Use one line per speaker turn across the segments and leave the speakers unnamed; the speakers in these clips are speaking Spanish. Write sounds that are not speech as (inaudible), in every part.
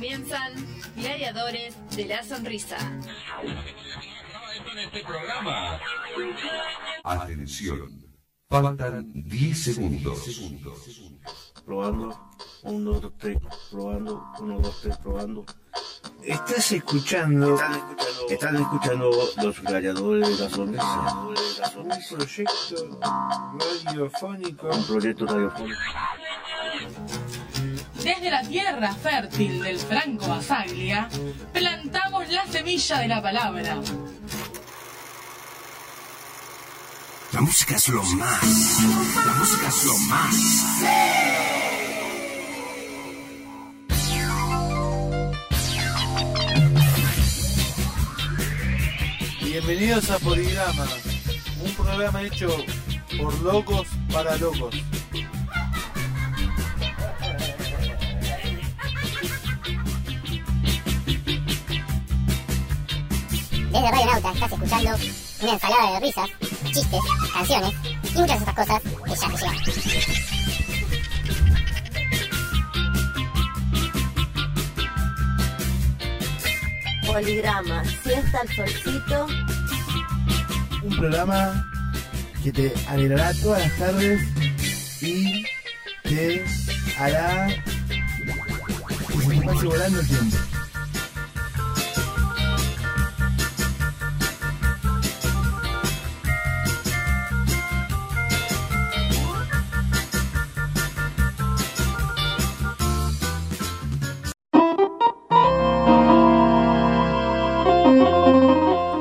Comienzan Gladiadores de la Sonrisa.
Atención. Faltan 10 segundos.
Probando. 1, 2, 3. Probando. 1, 2, 3. Probando. Estás escuchando. Están escuchando los gladiadores de la sonrisa. Un proyecto radiofónico. Un proyecto radiofónico.
Desde la tierra fértil del Franco Basaglia, plantamos la semilla de la palabra.
La música es lo más. La música es lo más.
Bienvenidos a Poligrama, un programa hecho por locos para locos.
Desde Radio Nauta estás escuchando una ensalada de risas, chistes, canciones y muchas de estas cosas que ya te llegan.
Poligrama, siesta al solcito.
Un programa que te alegrará todas las tardes y te hará que se te pase volando el tiempo.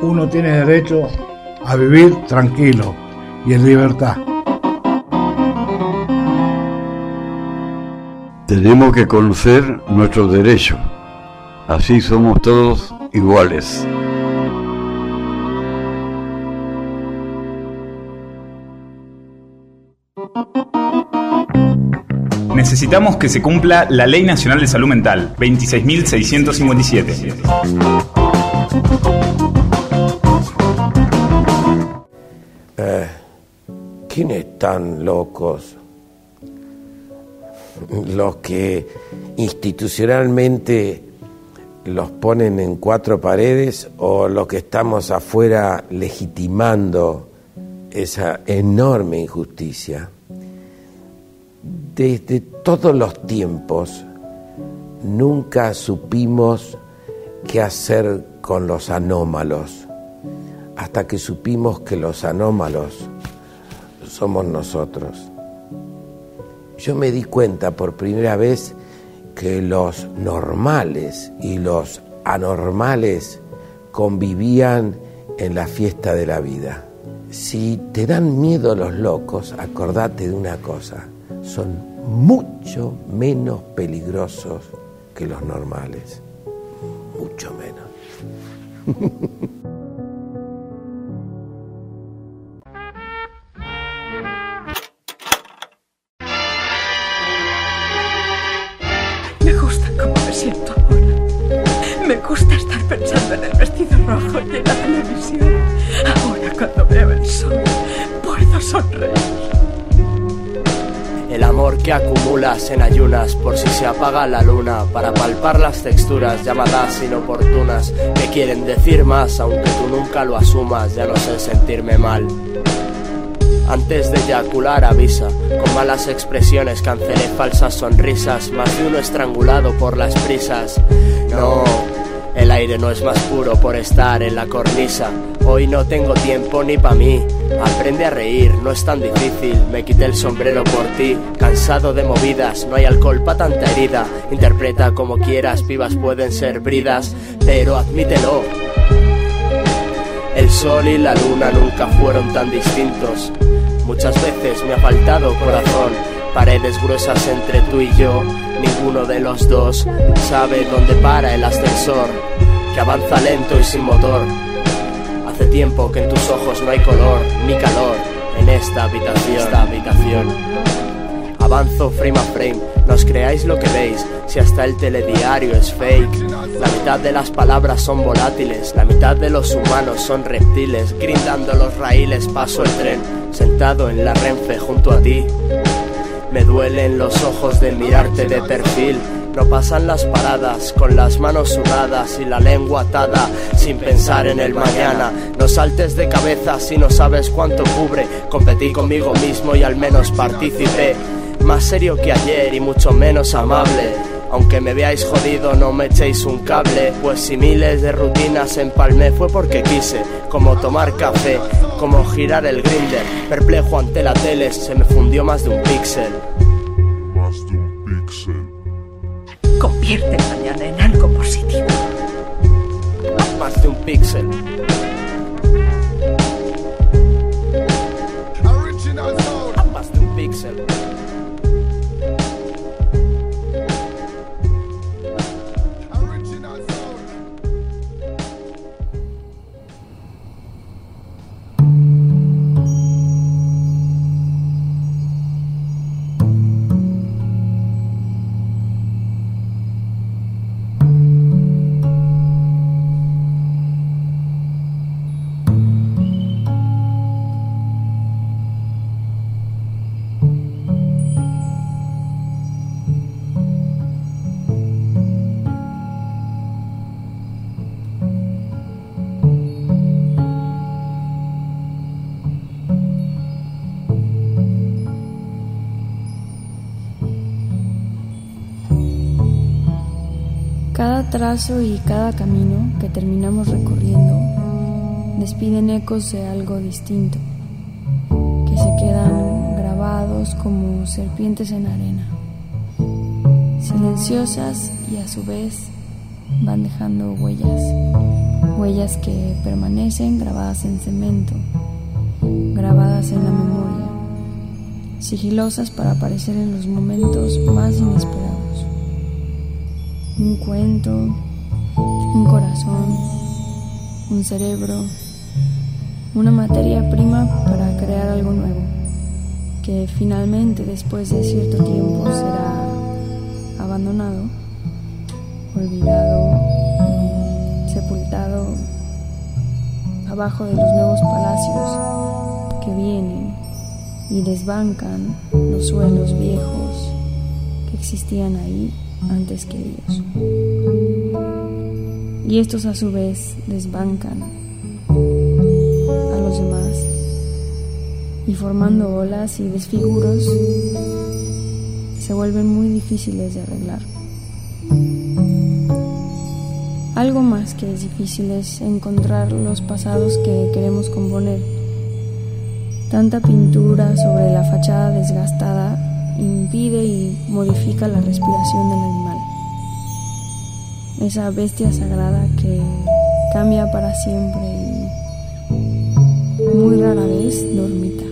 Uno tiene derecho a vivir tranquilo y en libertad.
Tenemos que conocer nuestros derechos. Así somos todos iguales.
Necesitamos que se cumpla la Ley Nacional de Salud Mental 26.657.
¿Quiénes están locos? Los que institucionalmente los ponen en cuatro paredes o los que estamos afuera legitimando esa enorme injusticia. Desde todos los tiempos nunca supimos qué hacer con los anómalos hasta que supimos que los anómalos somos nosotros. Yo me di cuenta por primera vez que los normales y los anormales convivían en la fiesta de la vida. Si te dan miedo los locos, acordate de una cosa, son mucho menos peligrosos que los normales, mucho menos. (laughs)
puedo sonreír.
El amor que acumulas en ayunas por si se apaga la luna para palpar las texturas llamadas inoportunas que quieren decir más aunque tú nunca lo asumas, ya no sé sentirme mal. Antes de eyacular avisa, con malas expresiones cancelé falsas sonrisas, más de uno estrangulado por las prisas. No, el aire no es más puro por estar en la cornisa. Hoy no tengo tiempo ni pa' mí. Aprende a reír, no es tan difícil. Me quité el sombrero por ti, cansado de movidas. No hay alcohol pa' tanta herida. Interpreta como quieras, pibas pueden ser bridas, pero admítelo. El sol y la luna nunca fueron tan distintos. Muchas veces me ha faltado corazón, paredes gruesas entre tú y yo. Ninguno de los dos sabe dónde para el ascensor, que avanza lento y sin motor. Hace tiempo que en tus ojos no hay color ni calor en esta habitación. Esta habitación. Avanzo frame a frame, no os creáis lo que veis, si hasta el telediario es fake. La mitad de las palabras son volátiles, la mitad de los humanos son reptiles. Grindando los raíles paso el tren, sentado en la renfe junto a ti. Me duelen los ojos de mirarte de perfil. Pasan las paradas con las manos sudadas y la lengua atada sin pensar en el mañana. No saltes de cabeza si no sabes cuánto cubre. Competí conmigo mismo y al menos participé. Más serio que ayer y mucho menos amable. Aunque me veáis jodido, no me echéis un cable. Pues si miles de rutinas empalmé fue porque quise, como tomar café, como girar el grinder. Perplejo ante la tele, se me fundió más de un píxel.
Convierte mañana en algo positivo.
De un píxel.
Trazo y cada camino que terminamos recorriendo despiden ecos de algo distinto, que se quedan grabados como serpientes en arena, silenciosas y a su vez van dejando huellas, huellas que permanecen grabadas en cemento, grabadas en la memoria, sigilosas para aparecer en los momentos más inesperados un cuento, un corazón, un cerebro, una materia prima para crear algo nuevo, que finalmente después de cierto tiempo será abandonado, olvidado, sepultado abajo de los nuevos palacios que vienen y desbancan los suelos viejos que existían ahí antes que ellos. Y estos a su vez desbancan a los demás y formando olas y desfiguros se vuelven muy difíciles de arreglar. Algo más que es difícil es encontrar los pasados que queremos componer. Tanta pintura sobre la fachada desgastada impide y modifica la respiración del animal. Esa bestia sagrada que cambia para siempre y muy rara vez dormita.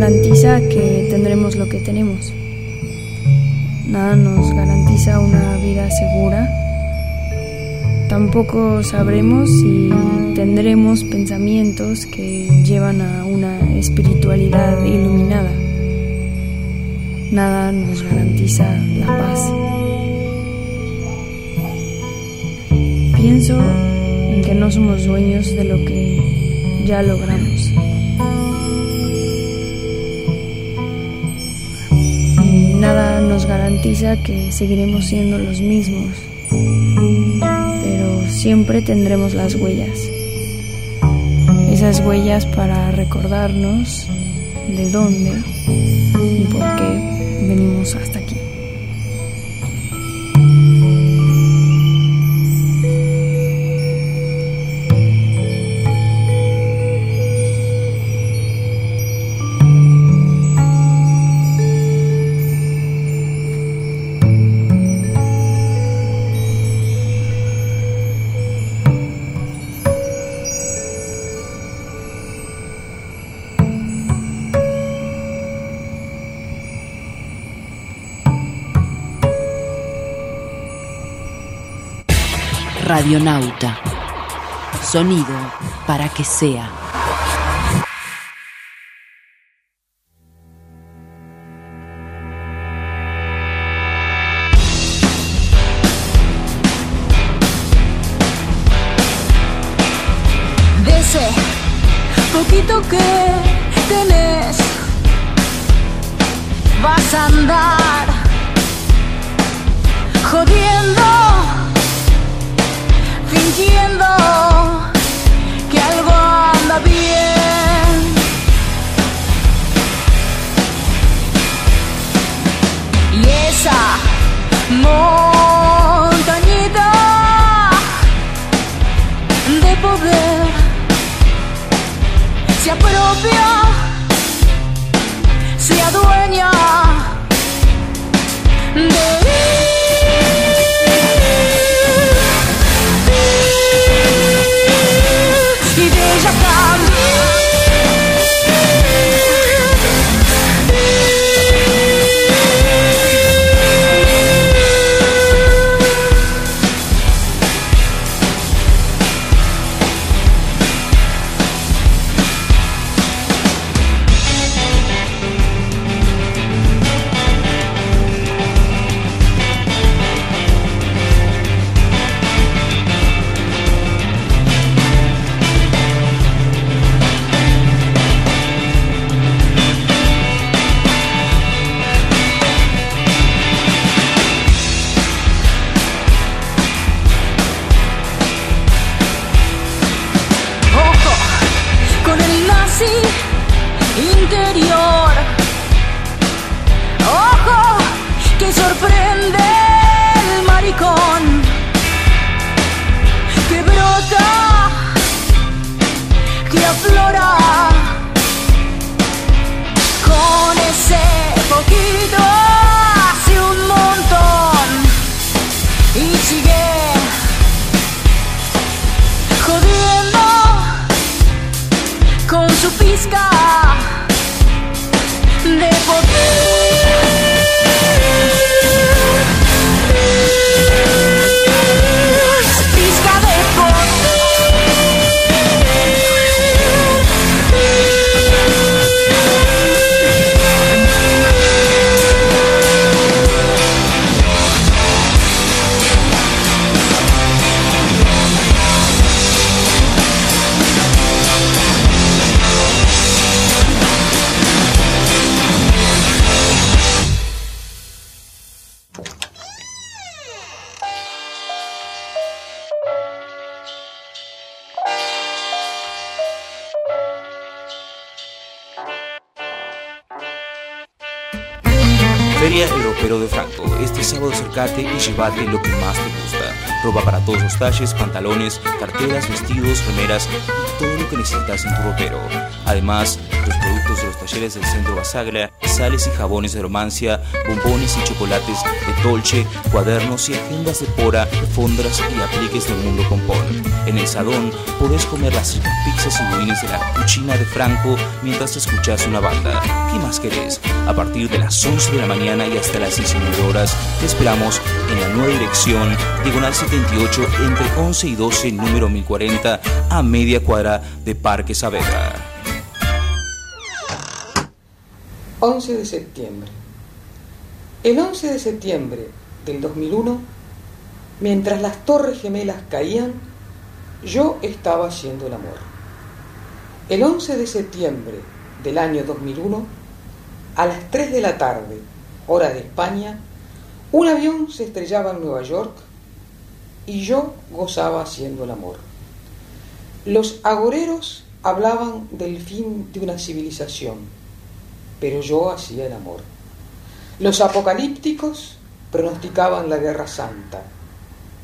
Garantiza que tendremos lo que tenemos. Nada nos garantiza una vida segura. Tampoco sabremos si tendremos pensamientos que llevan a una espiritualidad iluminada. Nada nos garantiza la paz. Pienso en que no somos dueños de lo que ya logramos. Nada nos garantiza que seguiremos siendo los mismos, pero siempre tendremos las huellas. Esas huellas para recordarnos de dónde y por qué venimos hasta
Sonido para que sea.
Poder se apropia, se adueña
sábado acercate y llevate lo que más te gusta. Ropa para todos los talles, pantalones, carteras, vestidos, remeras y todo lo que necesitas en tu ropero. Además, los productos de los talleres del Centro Basaglia, sales y jabones de romancia, bombones y chocolates de Dolce, cuadernos y agendas de pora, fondras y apliques del mundo compón. En el salón podés comer las pizzas y budines de la cucina de Franco mientras escuchas una banda. ¿Qué más querés? A partir de las 11 de la mañana y hasta las 19 horas, te esperamos en la nueva dirección, Diagonal 78, entre 11 y 12, número 1040, a media cuadra de Parque Saavedra.
11 de septiembre. El 11 de septiembre del 2001, mientras las torres gemelas caían, yo estaba haciendo el amor. El 11 de septiembre del año 2001, a las 3 de la tarde, hora de España, un avión se estrellaba en Nueva York y yo gozaba haciendo el amor. Los agoreros hablaban del fin de una civilización, pero yo hacía el amor. Los apocalípticos pronosticaban la guerra santa,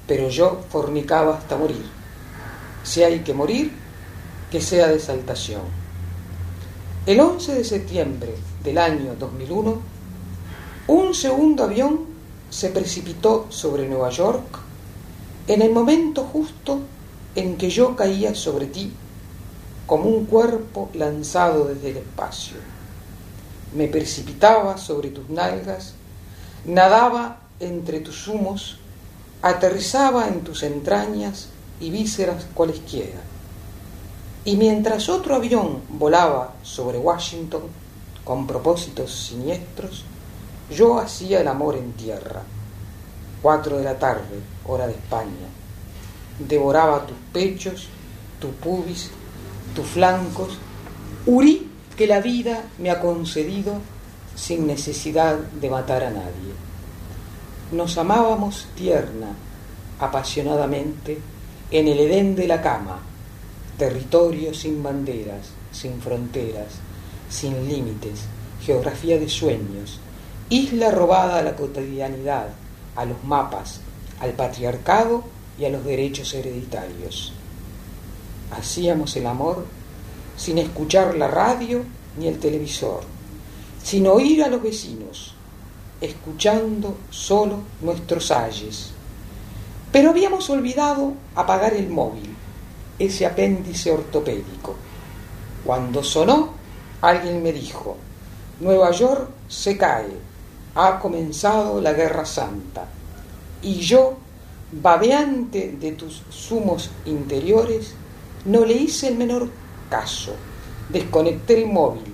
pero yo fornicaba hasta morir. Si hay que morir, que sea de exaltación. El 11 de septiembre del año 2001, un segundo avión se precipitó sobre Nueva York en el momento justo en que yo caía sobre ti como un cuerpo lanzado desde el espacio. Me precipitaba sobre tus nalgas, nadaba entre tus humos, aterrizaba en tus entrañas y vísceras cualesquiera. Y mientras otro avión volaba sobre Washington con propósitos siniestros, yo hacía el amor en tierra. Cuatro de la tarde, hora de España. Devoraba tus pechos, tu pubis, tus flancos. Hurí que la vida me ha concedido sin necesidad de matar a nadie. Nos amábamos tierna, apasionadamente, en el Edén de la cama, territorio sin banderas, sin fronteras, sin límites, geografía de sueños, isla robada a la cotidianidad, a los mapas, al patriarcado y a los derechos hereditarios. Hacíamos el amor sin escuchar la radio ni el televisor, sin oír a los vecinos, escuchando solo nuestros ayes. Pero habíamos olvidado apagar el móvil, ese apéndice ortopédico. Cuando sonó, alguien me dijo, Nueva York se cae, ha comenzado la Guerra Santa. Y yo, babeante de tus sumos interiores, no le hice el menor caso. Desconecté el móvil.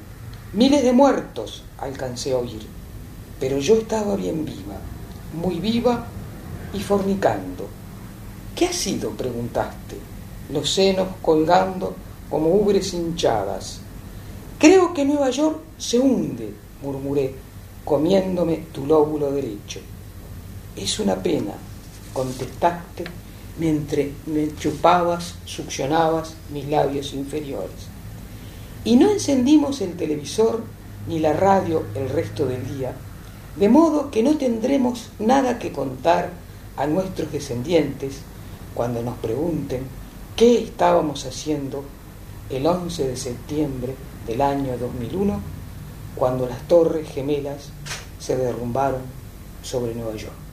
Miles de muertos alcancé a oír. Pero yo estaba bien viva, muy viva y fornicando. ¿Qué ha sido? preguntaste. Los senos colgando como ubres hinchadas. Creo que Nueva York se hunde, murmuré, comiéndome tu lóbulo derecho. Es una pena, contestaste mientras me chupabas, succionabas mis labios inferiores. Y no encendimos el televisor ni la radio el resto del día, de modo que no tendremos nada que contar a nuestros descendientes cuando nos pregunten qué estábamos haciendo el 11 de septiembre del año 2001, cuando las torres gemelas se derrumbaron sobre Nueva York.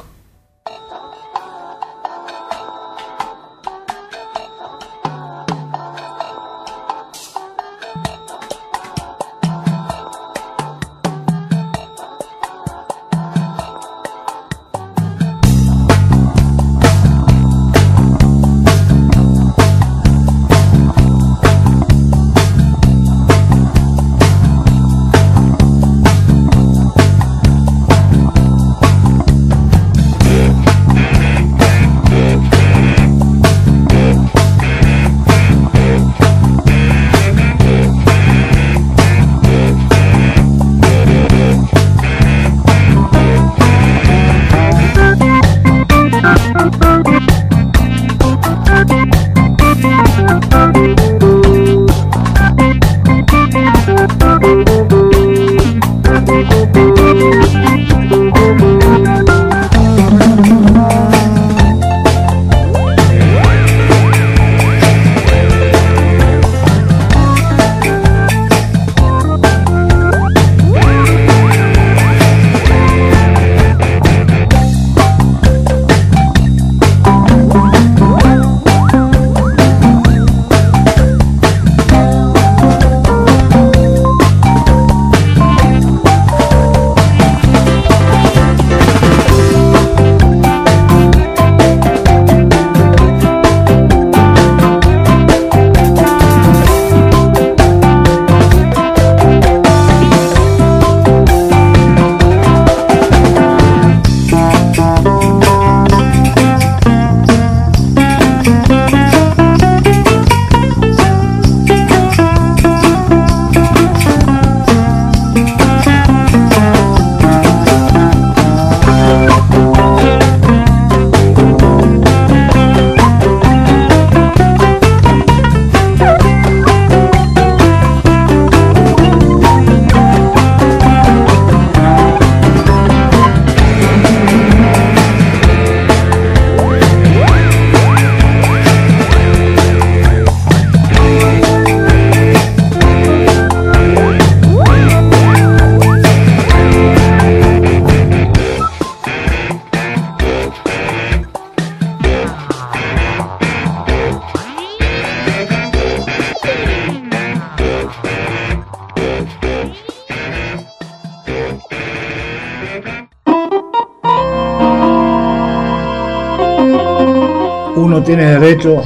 Tiene derecho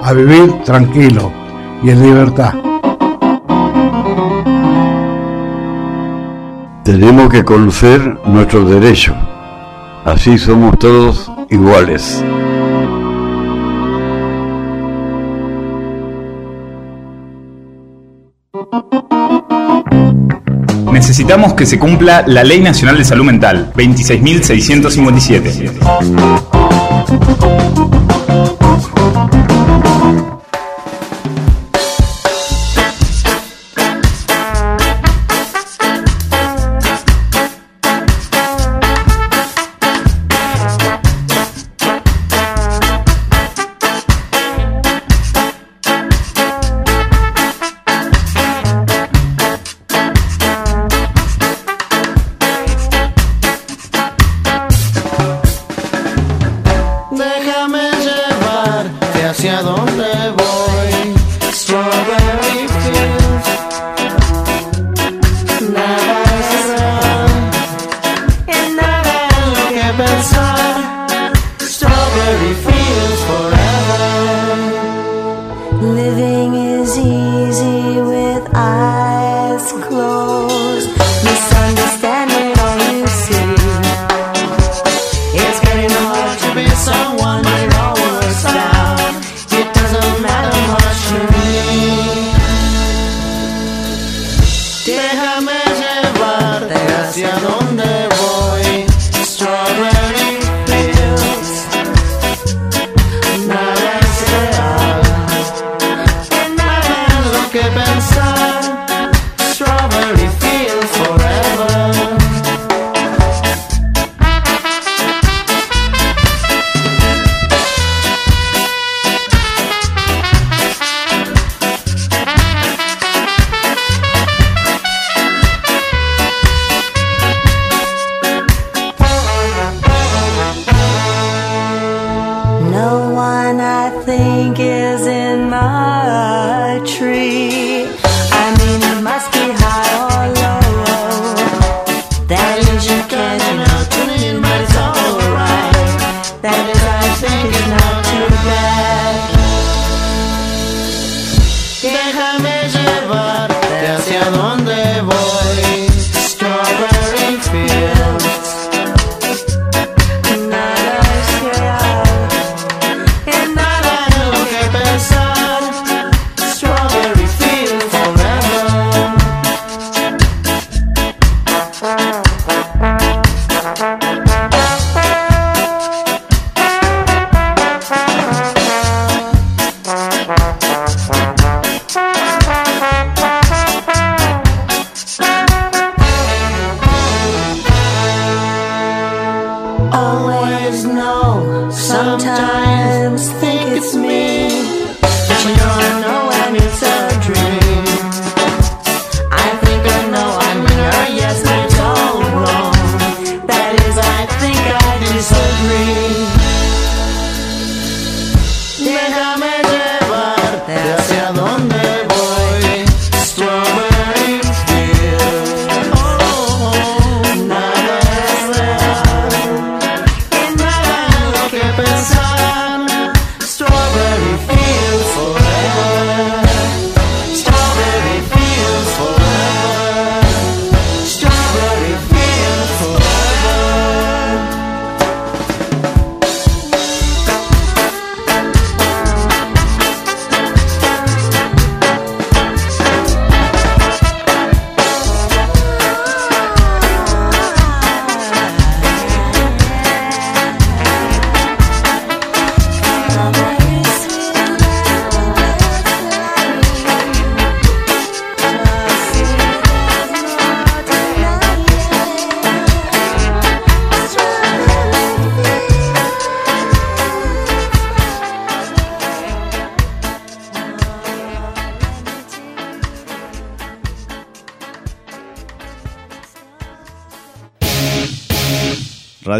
a vivir tranquilo y en libertad.
Tenemos que conocer nuestros derechos. Así somos todos iguales.
Necesitamos que se cumpla la Ley Nacional de Salud Mental 26.657.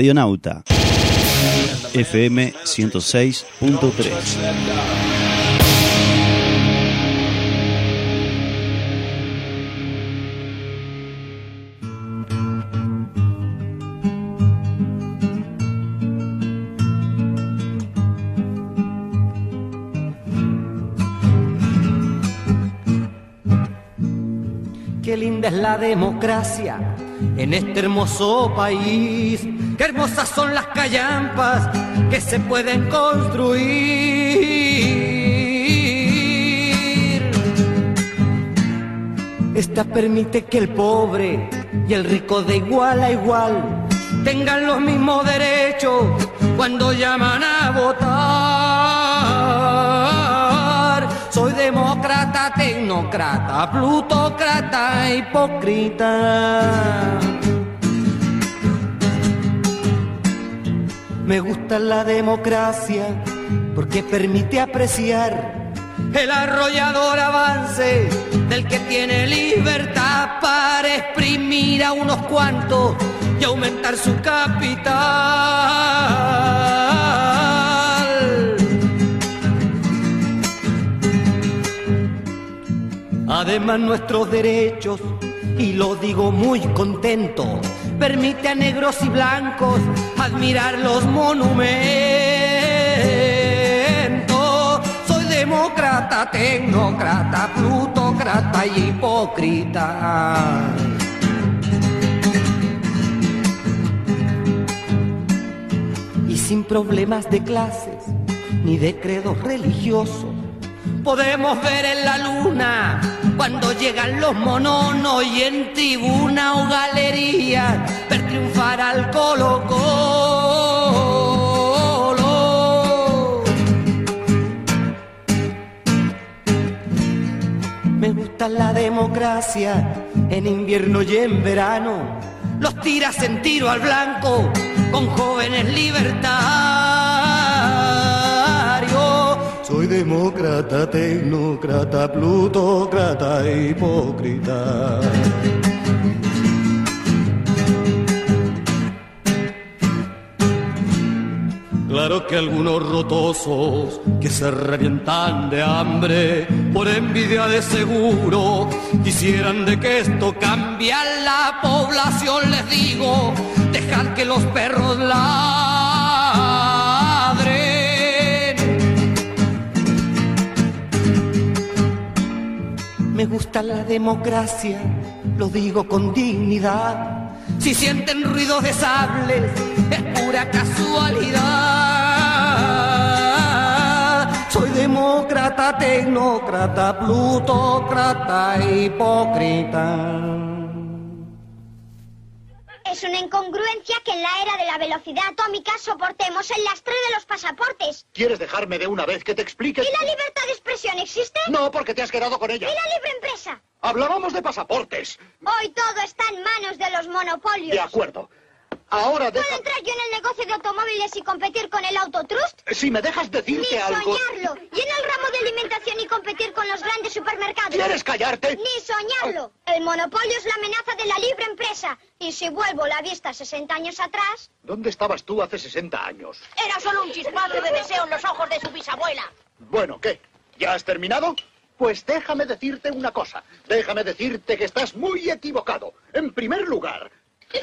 Radionauta. FM 106.3.
es la democracia en este hermoso país. Qué hermosas son las callampas que se pueden construir. Esta permite que el pobre y el rico de igual a igual tengan los mismos derechos cuando llaman a votar. Soy demócrata, tecnócrata, plutócrata, hipócrita. Me gusta la democracia porque permite apreciar el arrollador avance del que tiene libertad para exprimir a unos cuantos y aumentar su capital. Además nuestros derechos, y lo digo muy contento, permite a negros y blancos admirar los monumentos. Soy demócrata, tecnócrata, plutócrata y hipócrita. Y sin problemas de clases ni de credos religiosos, podemos ver en la luna cuando llegan los mononos y en tribuna o galería ver triunfar al Colo Colo. Me gusta la democracia en invierno y en verano. Los tiras en tiro al blanco con jóvenes libertarios. Demócrata, tecnócrata, plutócrata, hipócrita. Claro que algunos rotosos que se revientan de hambre por envidia de seguro quisieran de que esto cambie a la población les digo dejad que los perros ladren me gusta la democracia lo digo con dignidad si sienten ruidos de sables es pura casualidad. Soy demócrata, tecnócrata, plutócrata, hipócrita.
Es una incongruencia que en la era de la velocidad atómica soportemos el lastre de los pasaportes.
¿Quieres dejarme de una vez que te explique?
¿Y la libertad de expresión existe?
No, porque te has quedado con
¿Y
ella.
la libre empresa?
Hablábamos de pasaportes.
Hoy todo está en manos de los monopolios.
De acuerdo. Ahora
¿Puedo
deja...
entrar yo en el negocio de automóviles y competir con el autotrust?
Si me dejas
Ni
decirte algo...
soñarlo. ¿Y en el ramo de alimentación y competir con los grandes supermercados?
¿Quieres callarte?
Ni soñarlo. El monopolio es la amenaza de la libre empresa. Y si vuelvo la vista 60 años atrás,
¿Dónde estabas tú hace 60 años?
Era solo un chispazo de deseo en los ojos de su bisabuela.
Bueno, ¿qué? ¿Ya has terminado? Pues déjame decirte una cosa. Déjame decirte que estás muy equivocado. En primer lugar... (laughs)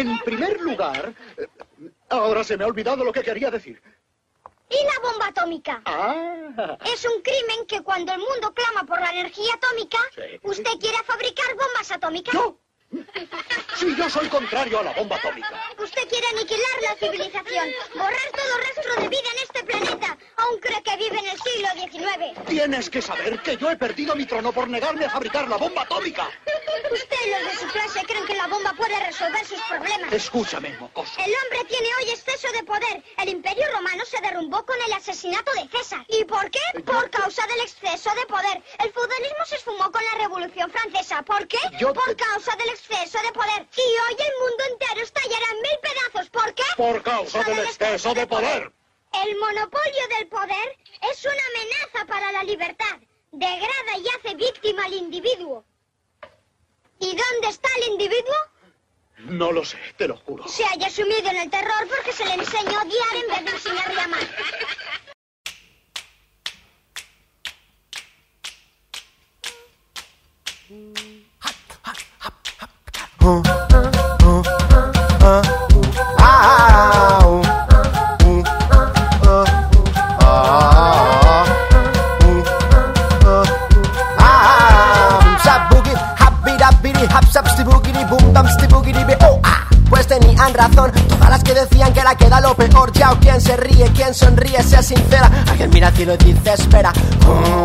En primer lugar... Ahora se me ha olvidado lo que quería decir.
¿y la bomba atómica?
Ah,
Es un crimen que cuando el mundo clama por la energía atómica,
Sí.
¿usted quiere fabricar bombas atómicas?
¿Yo? Sí, yo soy contrario a la bomba atómica.
Usted quiere aniquilar la civilización, borrar todo rastro de vida en este planeta, aún cree que vive en el siglo XIX.
Tienes que saber que yo he perdido mi trono por negarme a fabricar la bomba atómica.
Usted y los de su clase creen que la bomba puede resolver sus problemas.
Escúchame, mocoso.
El hombre tiene hoy exceso de poder. El imperio romano se derrumbó con el asesinato de César. ¿Y por qué? Por causa del exceso de poder. El feudalismo se esfumó con la Revolución Francesa. ¿Por qué?
Yo
Por causa del exceso de poder. Y hoy el mundo entero estallará en mil pedazos. ¿Por qué?
Por causa del exceso de poder.
El monopolio del poder es una amenaza para la libertad. Degrada y hace víctima al individuo. ¿Y dónde está el individuo?
No lo sé, te lo juro.
Se haya sumido en el terror porque se le enseñó a odiar en vez de enseñarle a amar. (laughs)
razón
Todas las que decían que la queda lo peor Ya quien
se ríe, quien sonríe, sea sincera Alguien mira cielo y dice espera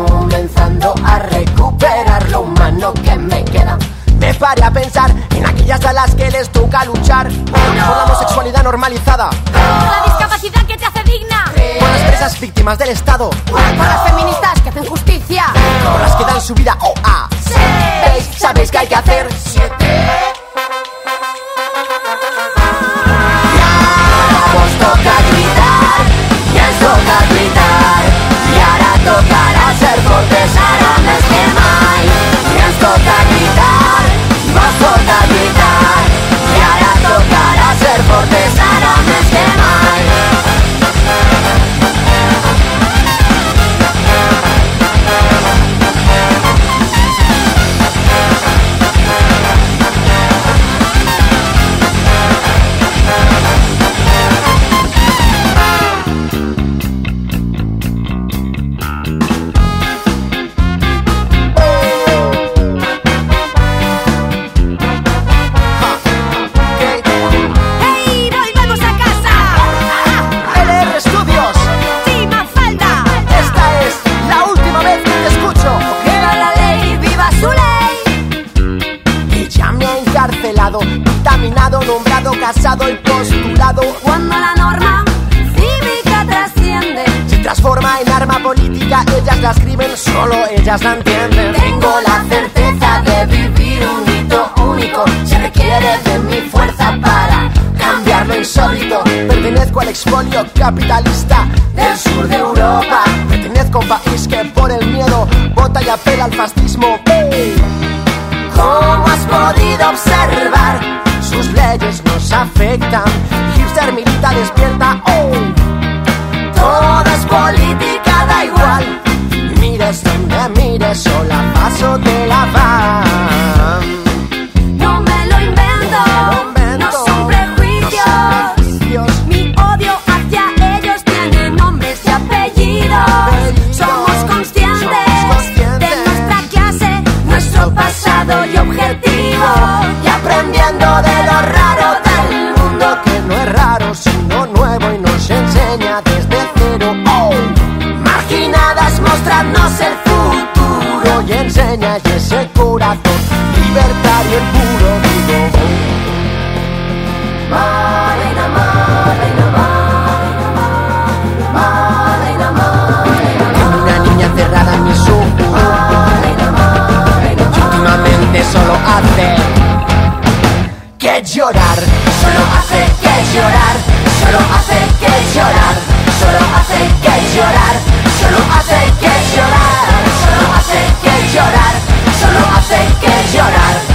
Comenzando a recuperar lo humano que me queda me paré a pensar en aquellas a las que les toca luchar por la homosexualidad normalizada, por
la discapacidad que te hace digna,
por las presas víctimas del Estado,
por las feministas que hacen justicia,
por las que dan su vida oh, ah. o a. Seis, ¿Sabéis qué hay que hacer? Siete. Tengo la certeza de vivir un hito único. Se requiere de mi fuerza para cambiar lo insólito. Pertenezco al expolio capitalista del sur de Europa. Pertenezco a un país que por el miedo vota y apela al fascismo. ¿Cómo has podido observar? Sus leyes nos afectan. Hipster milita despierta. Oh. Todo es política, da igual mires, no me mires, sola paso de la fama. que llorar, solo hace que llorar, solo hace que llorar, solo hace que llorar, solo hace que llorar, solo hace que llorar, solo hace que llorar.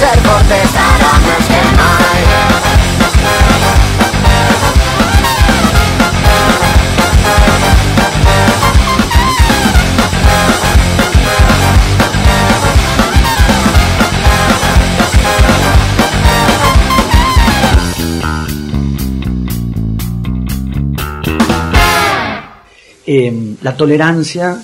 sermon em, la
tolerancia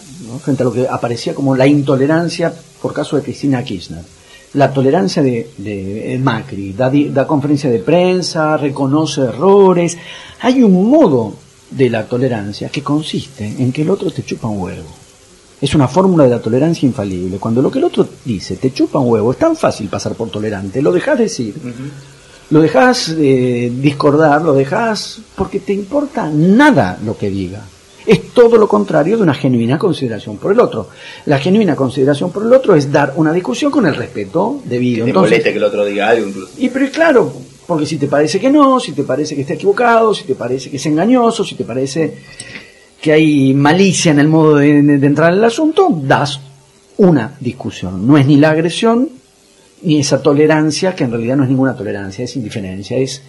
frente a lo que aparecía como la intolerancia por caso de Cristina Kirchner. La tolerancia de, de Macri, da, da conferencia de prensa, reconoce errores. Hay un modo de la tolerancia que consiste en que el otro te chupa un huevo. Es una fórmula de la tolerancia infalible. Cuando lo que el otro dice te chupa un huevo, es tan fácil pasar por tolerante. Lo dejas decir, lo dejas eh, discordar, lo dejas porque te importa nada lo que diga. Es todo lo contrario de una genuina consideración por el otro. La genuina consideración por el otro es dar una discusión con el respeto debido.
Te
Entonces,
moleste que el otro diga algo incluso.
y pero es claro, porque si te parece que no, si te parece que está equivocado, si te parece que es engañoso, si te parece que hay malicia en el modo de, de entrar en el asunto, das una discusión. No es ni la agresión ni esa tolerancia, que en realidad no es ninguna tolerancia, es indiferencia, es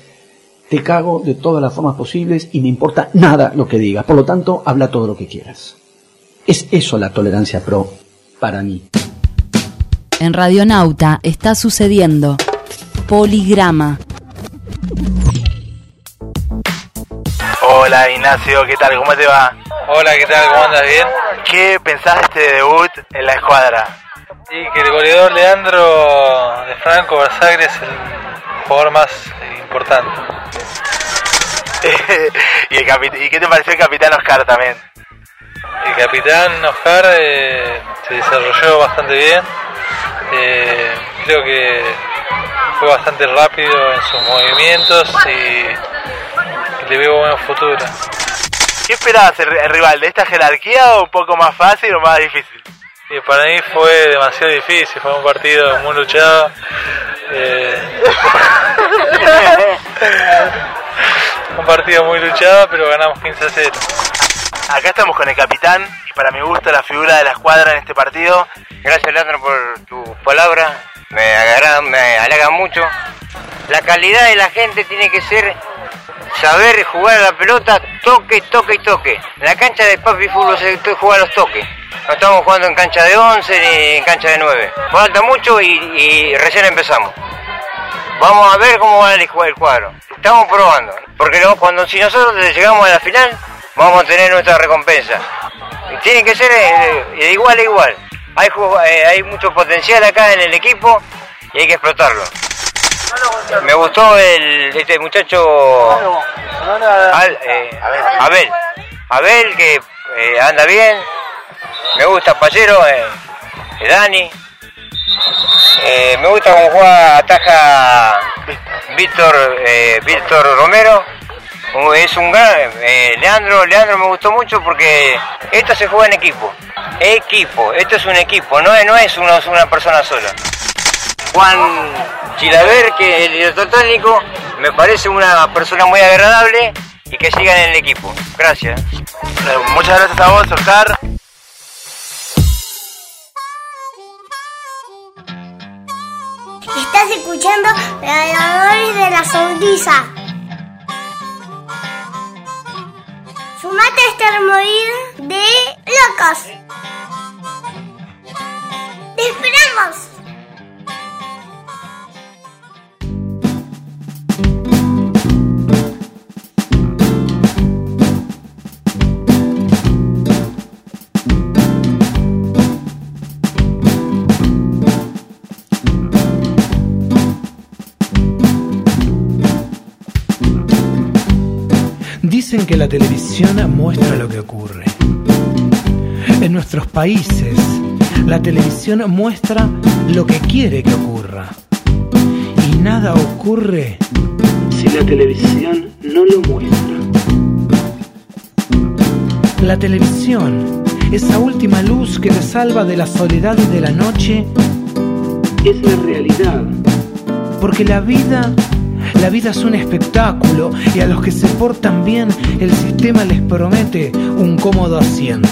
te cago de todas las formas posibles y me importa nada lo que digas. Por lo tanto, habla todo lo que quieras. Es eso la tolerancia pro para mí.
En Radionauta está sucediendo Poligrama.
Hola Ignacio, ¿qué tal? ¿Cómo te va? Hola, ¿qué tal? ¿Cómo andas? ¿Bien? ¿Qué pensás de este debut en la escuadra?
Y que el goleador Leandro de Franco Versagre es el jugador más eh, importante. (laughs)
¿Y, el ¿Y qué te pareció el capitán Oscar también?
El capitán Oscar eh, se desarrolló bastante bien. Eh, creo que fue bastante rápido en sus movimientos y le veo buen futuro.
¿Qué esperabas el, el rival? ¿De esta jerarquía o un poco más fácil o más difícil?
Y para mí fue demasiado difícil, fue un partido muy luchado. Eh, un partido muy luchado, pero ganamos 15 a 0.
Acá estamos con el capitán y para mi gusto la figura de la escuadra en este partido.
Gracias Leandro por tu palabra, me agrada, me halaga mucho. La calidad de la gente tiene que ser saber jugar a la pelota, toque, toque y toque. En la cancha de papi fútbol se juega a los toques. No estamos jugando en cancha de 11 ni en cancha de 9. Falta mucho y, y recién empezamos. Vamos a ver cómo va el cuadro. Estamos probando. Porque luego cuando si nosotros llegamos a la final, vamos a tener nuestra recompensa. Y tiene que ser eh, de igual a igual. Hay, eh, hay mucho potencial acá en el equipo y hay que explotarlo. Me gustó el, este muchacho Al- eh, Abel. Abel que eh, anda bien. Me gusta Pallero, eh, eh, Dani. Eh, me gusta cómo juega ataja Víctor eh, Víctor Romero. Es un gran Leandro, Leandro me gustó mucho porque esto se juega en equipo. Equipo, esto es un equipo, no es, no es una, persona sola. Juan Chilaver, que el director técnico, me parece una persona muy agradable y que sigan en el equipo. Gracias.
muchas gracias a vos, Oscar.
Estás escuchando Predadores de la Sonrisa. Sumate a este removido de locos. ¡Te esperamos!
Que la televisión muestra lo que ocurre. En nuestros países, la televisión muestra lo que quiere que ocurra. Y nada ocurre si la televisión no lo muestra. La televisión, esa última luz que te salva de la soledad de la noche, es la realidad. Porque la vida, la vida es un espectáculo y a los que se portan bien el sistema les promete un cómodo asiento.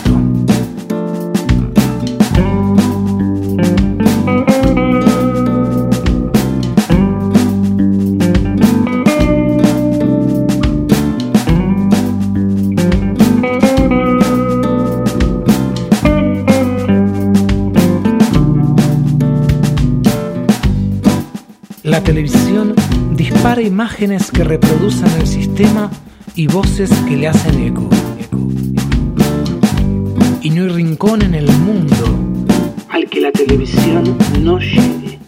La televisión dispara imágenes que reproducen el sistema y voces que le hacen eco. y no hay rincón en el mundo al que la televisión no llegue.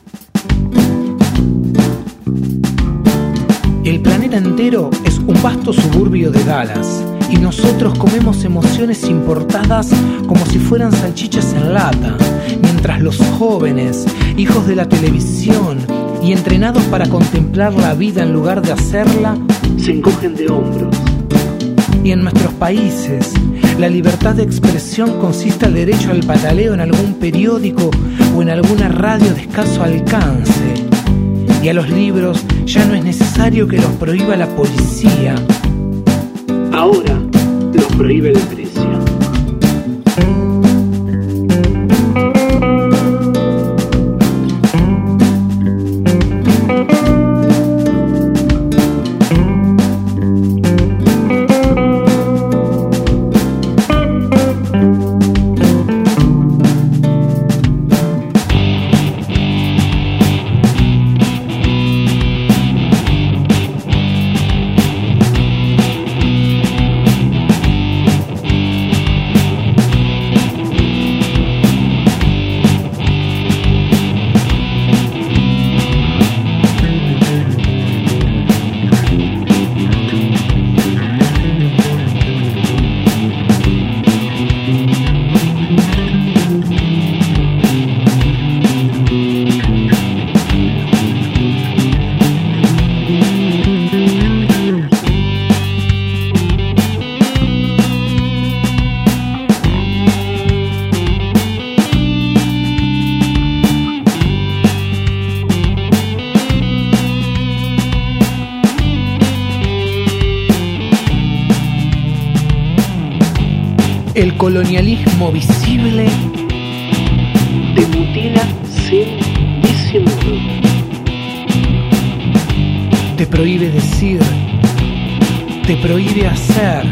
El planeta entero es un vasto suburbio de Dallas y nosotros comemos emociones importadas como si fueran salchichas en lata, mientras los jóvenes, hijos de la televisión y entrenados para contemplar la vida en lugar de hacerla, se encogen de hombros. Y en nuestros países, la libertad de expresión consiste al derecho al pataleo en algún periódico o en alguna radio de escaso alcance. Y a los libros ya no es necesario que los prohíba la policía. Ahora los prohíbe el precio. Colonialismo visible te mutila sin disimulo. Te prohíbe decir, te prohíbe hacer,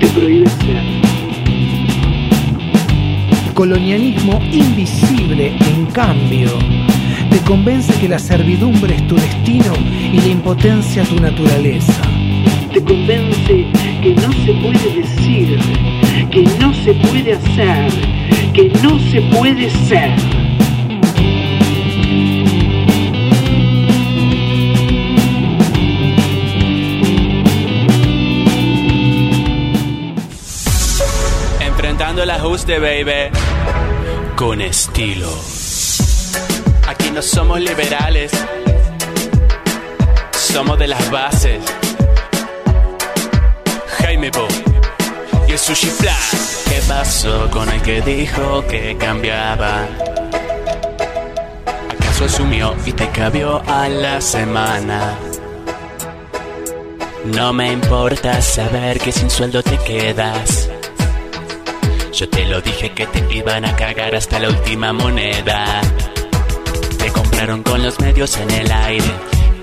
te prohíbe ser. Colonialismo invisible, en cambio, te convence que la servidumbre es tu destino y la impotencia tu naturaleza. Te convence que no se puede decir, que no se puede hacer, que no se puede ser.
Enfrentando el ajuste, baby, con estilo. Aquí no somos liberales, somos de las bases. Jaime Bo el Sushi. ¿Qué pasó con el que dijo que cambiaba? ¿Acaso asumió y te cambió a la semana? No me importa saber que sin sueldo te quedas. Yo te lo dije que te iban a cagar hasta la última moneda. Te compraron con los medios en el aire.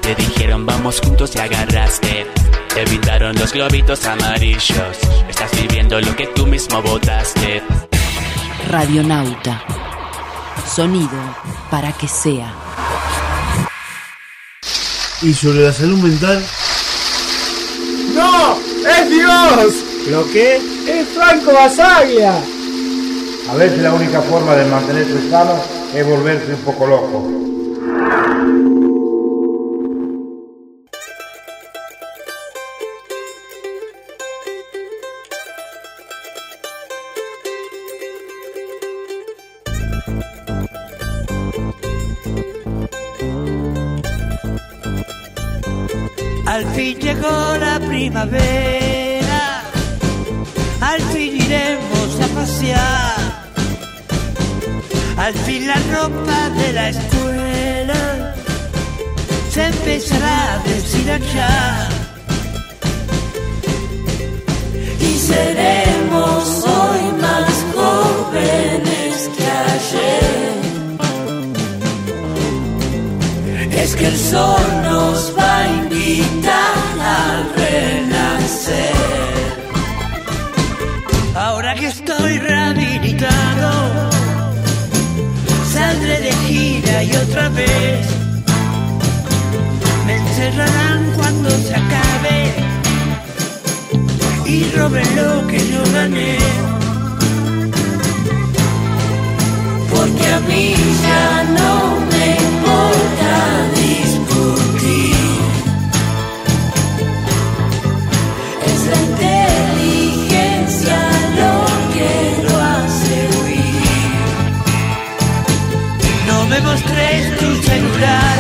Te dijeron vamos juntos y agarraste. Te brindaron los globitos amarillos. Estás viviendo lo que tú mismo votaste.
Radionauta. Sonido para que sea.
Y sobre la salud mental,
¡No! ¡Es Dios!
¿lo que?
¡Es Franco Basaglia!
A veces la única forma de mantenerse sano es volverse un poco loco.
Al fin llegó la primavera, al fin iremos a pasear, al fin la ropa de la escuela se empezará a deshilachar. Y seremos hoy más jóvenes Es que el sol nos va a invitar a renacer. Ahora que estoy rehabilitado, saldré de gira y otra vez me encerrarán cuando se acabe y roben lo que yo gané. A ya no me importa discutir. Es la inteligencia lo que lo hace huir. No me mostréis tus celulares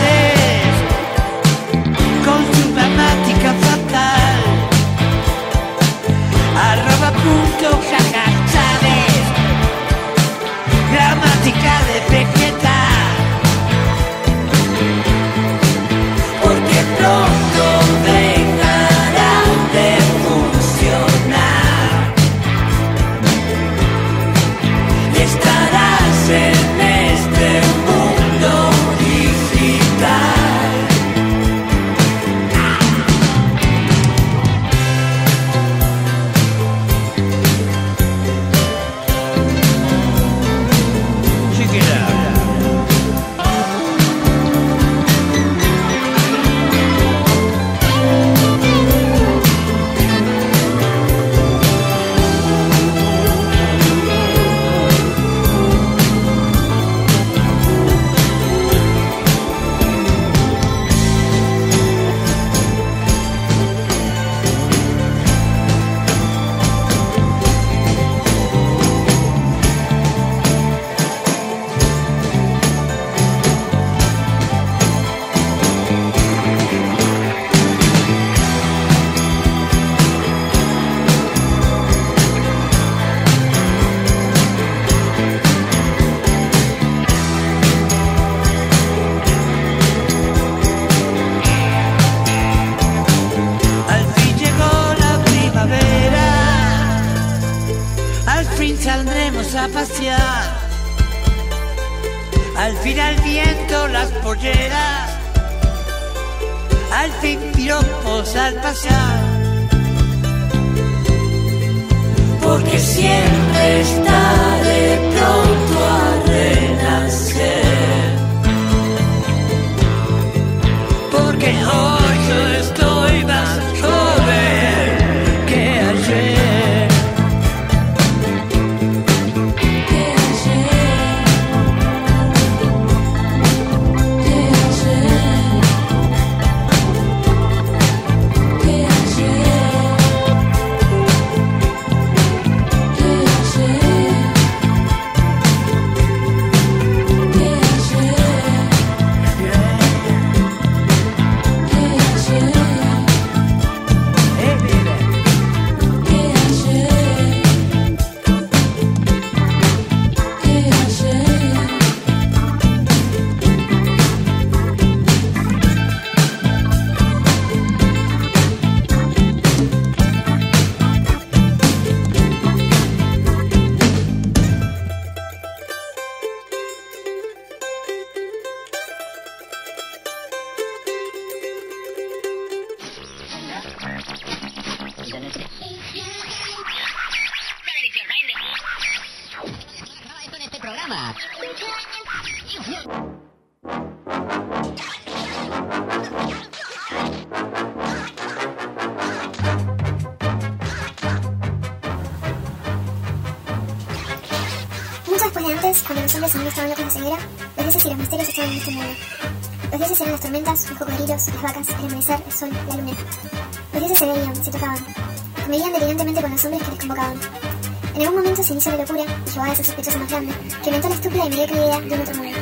el sospechoso más grande, que inventó la estúpida y mediocre idea de un otro mundo.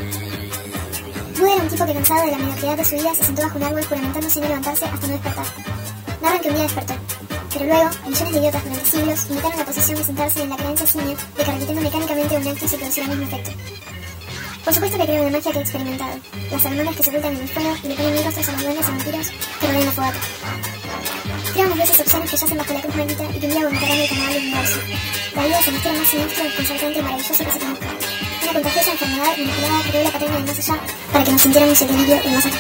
Buda era un tipo que cansado de la mediocridad de su vida se sentó bajo un árbol juramentando sin levantarse hasta no despertar. Narran que un día despertó. Pero luego, millones de idiotas durante siglos imitaron la posición de sentarse en la creencia simia de que repitiendo mecánicamente un acto se producirá el mismo efecto. Por supuesto que creo en la magia que he experimentado, las hormonas que se ocultan en el fuego y le ponen mil rostros a los duendes y vampiros que rodean la fogata. En dioses obscenos que yacen bajo la cruz maldita y que un día vomitarán el canal del universo. La vida el misterio más siniestro, desconcertante y maravilloso que se conozca. Una contagiosa enfermedad manipulada que la patria del más allá para que nos sintiéramos el delirio del más acá.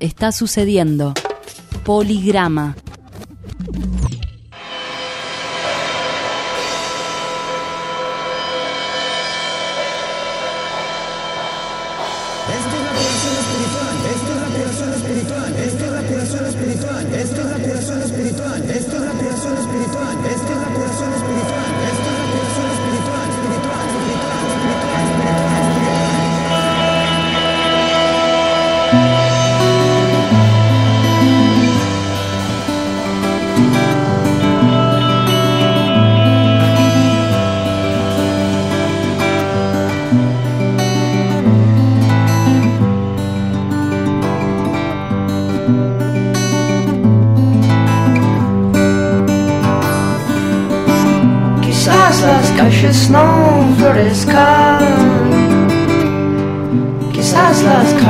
está sucediendo. Poligrama,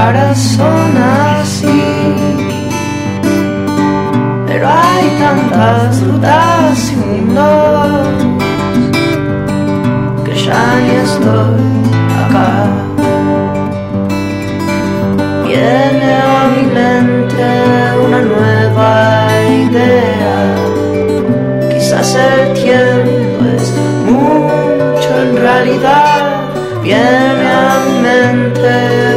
caras son así. Pero hay tantas rutas y mundos que ya ni estoy acá. Viene a mi mente una nueva idea. Quizás el tiempo es mucho en realidad. Viene a mi mente.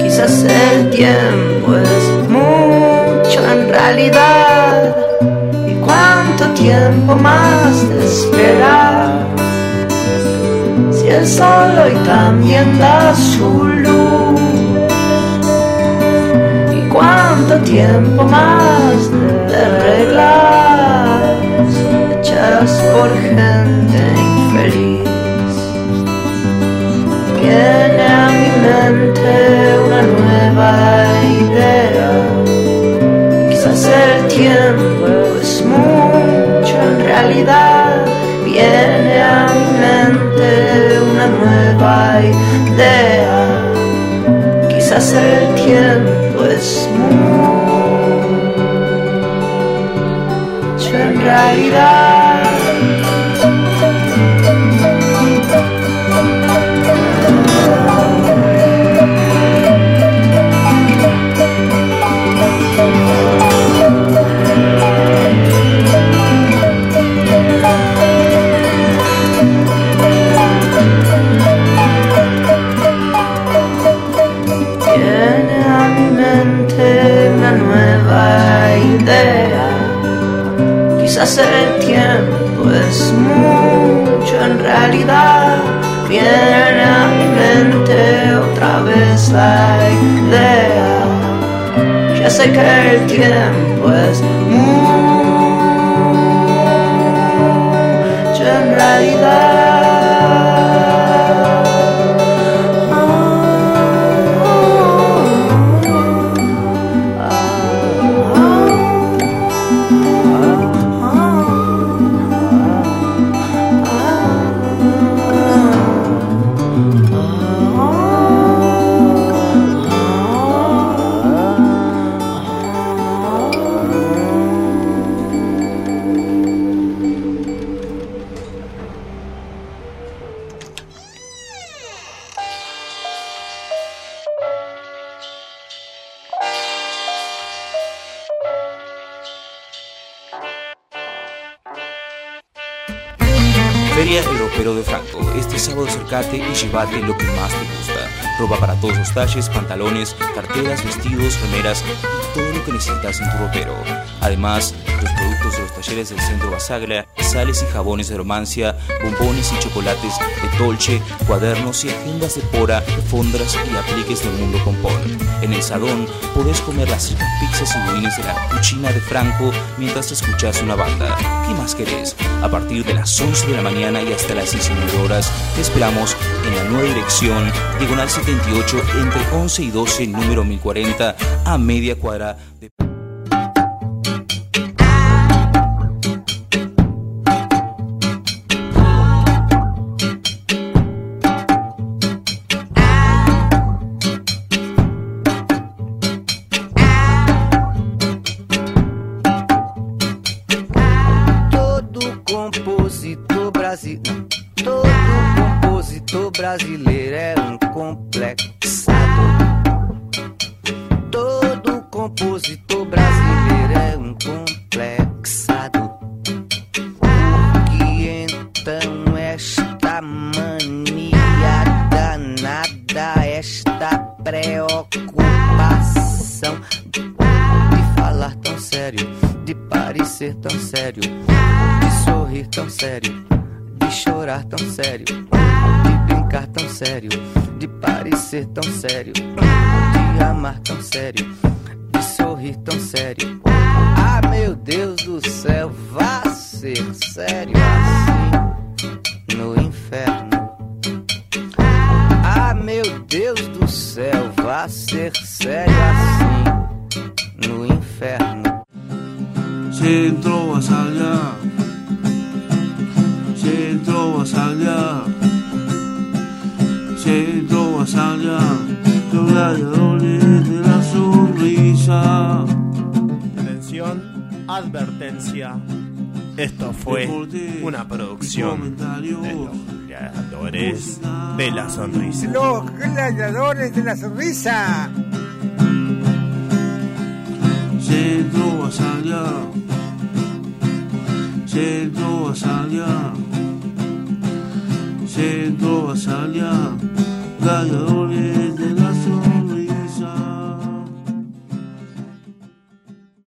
Quizás el tiempo es mucho en realidad. ¿Y cuánto tiempo más de esperar? Si el sol hoy también da su luz. ¿Y cuánto tiempo más de reglas hechas por gente? Viene a mi mente una nueva idea. Quizás el tiempo es mucho, en realidad viene a mi mente una nueva idea. Quizás el tiempo es mucho, en realidad. el tiempo es mucho en realidad. Viene a mi mente otra vez la idea. Ya sé que el tiempo es mucho
Los talles, pantalones, carteras, vestidos, remeras y todo lo que necesitas en tu ropero. Además, los productos de los talleres del Centro Basaglia, sales y jabones de romancia, bombones y chocolates de Dolce, cuadernos y agendas de pora, fondras y apliques del mundo compón. En el salón podés comer las ricas pizzas y budines de la cucina de Franco mientras escuchas una banda. ¿Qué más querés? A partir de las 11 de la mañana y hasta las 19 horas, te esperamos en la nueva dirección, diagonal 78, entre 11 y 12, número 1040, a media cuadra de...
sonrisa.